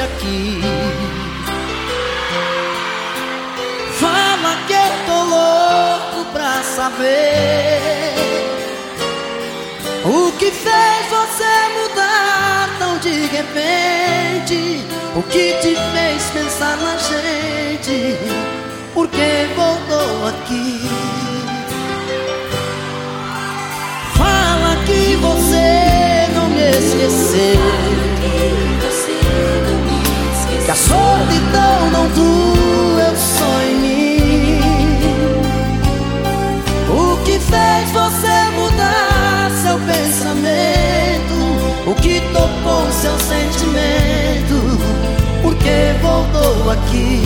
aqui. Fala que eu tô louco pra saber o que fez você mudar tão de repente. O que te fez pensar na gente? Tocou seu sentimento Por que voltou aqui.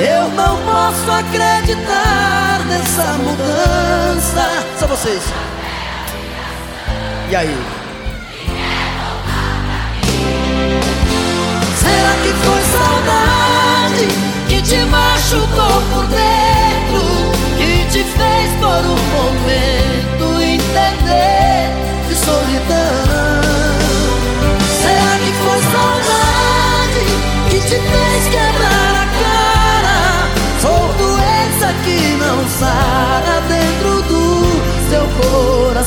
Eu não posso acreditar nessa mudança. Só vocês. E aí?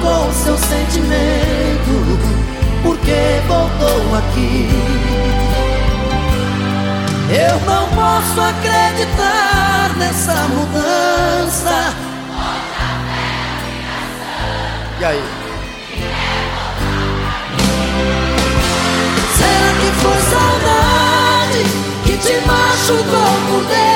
que tocou seu sentimento Por que voltou aqui. Eu não posso acreditar nessa mudança. E aí? Será que foi saudade que te machucou por dentro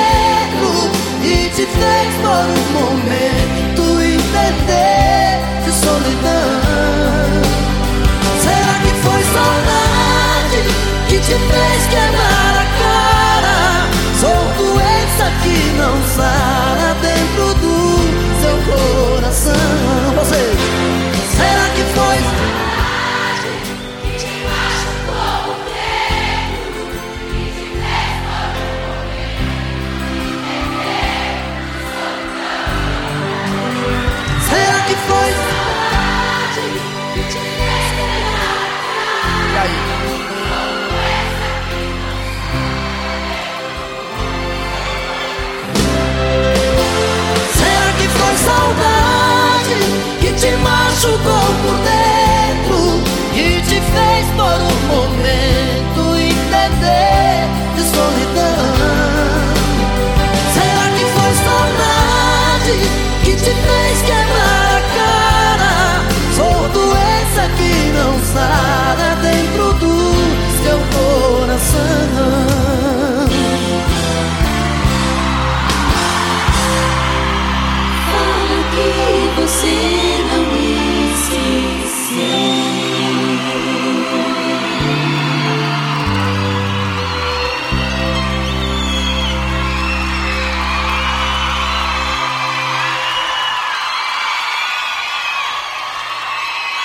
su corazón.